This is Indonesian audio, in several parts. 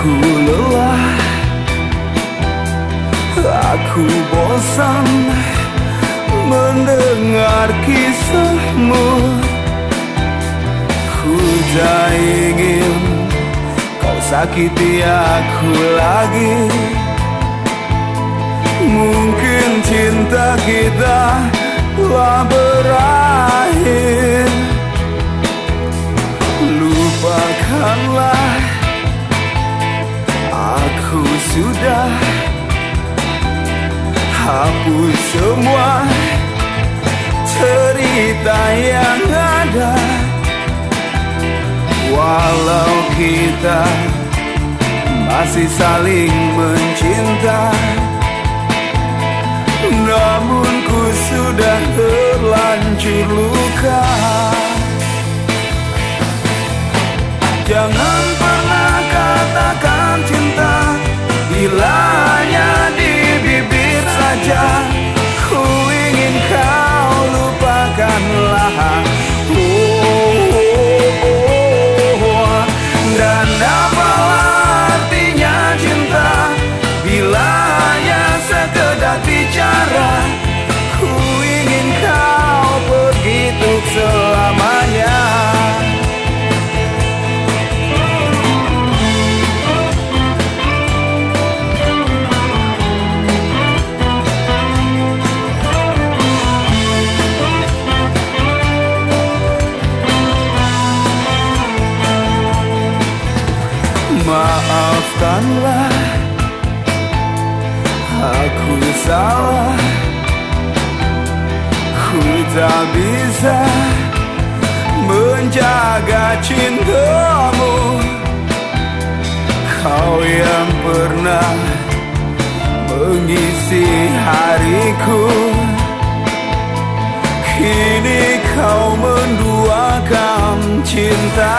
Aku lelah. Aku bosan Mendengar kisahmu. Ku tak ingin Kau sakiti aku lagi. Mungkin cinta kita telah berakhir sudah. Hapus semua Cerita yang ada. Walau kita masih saling mencinta Namun ku sudah terlanjur luka. Jangan you love Maafkanlah Aku salah. Ku tak bisa Menjaga cintamu. Kau yang pernah Mengisi hariku. Kini kau menduakan cinta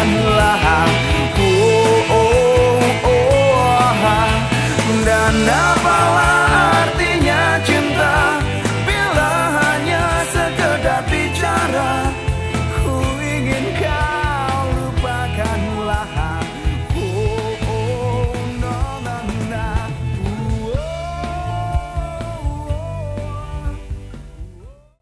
man who